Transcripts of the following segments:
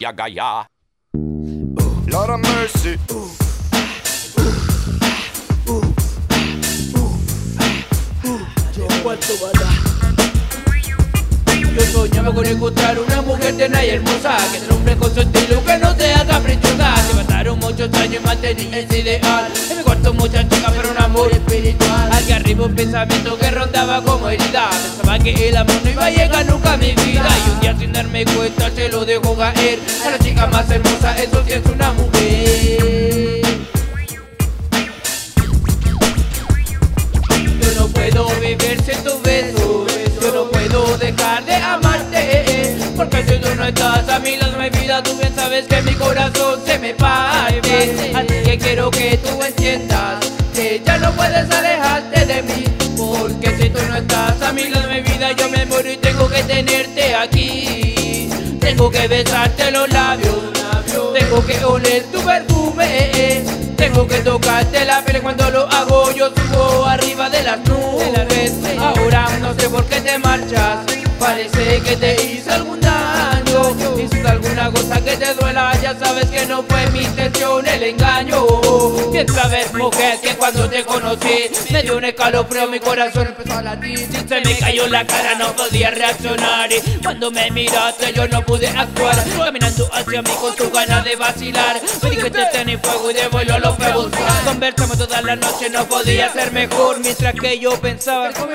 Yaga ya. Lord of mercy. Yo soñaba con encontrar una mujer tierna y hermosa Que te hombre con su estilo que no sea caprichosa Se pasaron muchos años y mantenía ese ideal. En mi cuarto mucha chica pero un amor espiritual. Aquí arriba un pensamiento que rondaba como herida. Pensaba que el amor no iba a llegar nunca a mi vida. Y un día sin darme cuenta se lo dejo caer. A la chica más hermosa, eso sí es una mujer. Yo no puedo vivir sin tu beso Yo no puedo dejar de amarte. Porque si tú no estás a mi lado mi vida Tú bien sabes que mi corazón se me parte. Así que quiero que tú entiendas Que ya no puedes alejarte de mí. Porque si tú no estás a mi lado mi vida Yo me muero y tengo que tenerte aquí Tengo que besarte los labios Tengo que oler tu perfume Tengo que tocarte la piel. Cuando lo hago Yo subo arriba de las nubes. Ahora no sé por qué te Alguna cosa que te duela Ya sabes que no fue mi intención el engaño. Bien sabes mujer que cuando te conocí Me dio un escalofrío, mi corazón empezó a latir. Se me cayó la cara, no podía reaccionar. Y cuando me miraste yo no pude actuar. Caminando hacia mí con tu ganas de vacilar. Me dijiste tenis fuego y de vuelo lo fue buscar Conversamos toda la noche, no podía ser mejor. Mientras que yo pensaba como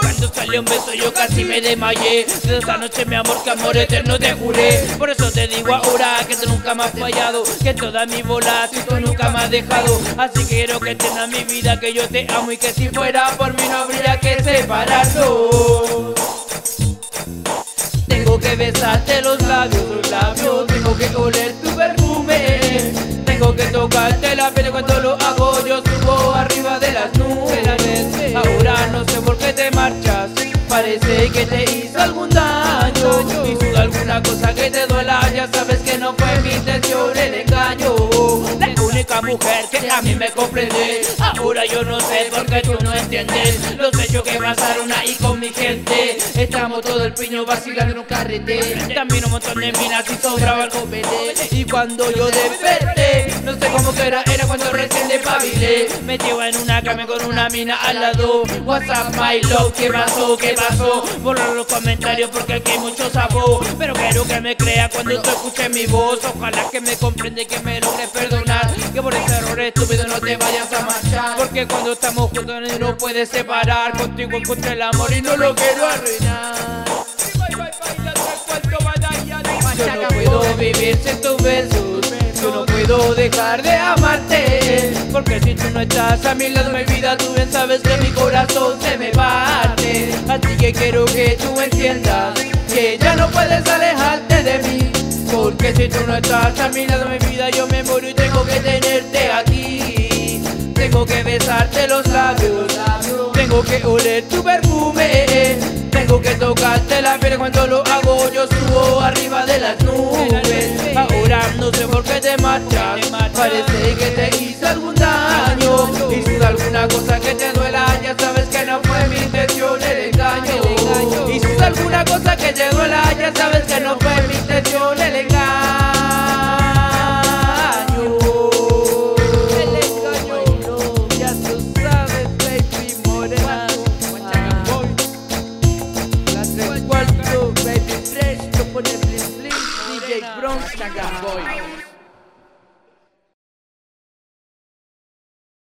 cuando salió un beso yo casi me desmayé. De esa noche mi amor que amor eterno te juré Por eso te digo ahora que tú nunca me has fallado Que toda mi bola tú nunca me has dejado. Así quiero que entiendas mi vida que yo te amo Y que si fuera por mí no habría que separarnos. Tengo que besarte los labios, los labios Tengo que oler tu perfume. Tengo que tocarte la piel cuando lo hago Yo subo arriba de las nubes. Ahora no sé por qué te marchas Parece que te hice algún cosa que te duela Ya sabes que no fue mi intención. La mujer que a mí me comprende. Ahora yo no sé por qué tú no entiendes Los hechos que pasaron ahí con mi gente. Estamos todo el piño vacilando en un carrete. También un montón de minas y sobraba el copete. Y cuando yo desperté No sé cómo que era, era cuando recién despabilé. Me llevo en una cama con una mina al lado. WhatsApp my love, ¿qué pasó? ¿Qué pasó? Borrar los comentarios porque aquí hay mucho sabor. Pero quiero que me crea cuando tú escuches mi voz. Ojalá que me comprende que me logre perdonar estúpido no te vayas a marchar. Porque cuando estamos juntos no puedes separar. Contigo encontré el amor y no lo quiero arruinar. Yo no puedo vivir sin tus besos. Yo no puedo dejar de amarte. Porque si tú no estás a mi lado mi vida Tú bien sabes que mi corazón se me parte. Así que quiero que tú entiendas Que ya no puedes alejarte de mí. Porque si tú no estás a mi lado mi vida Yo me muero y tengo que tenerte aquí Tengo que oler tu perfume Tengo que tocarte la piel cuando lo hago. Yo subo arriba de las nubes. Ahora no sé por qué te marchas. Parece que te Bronx boy.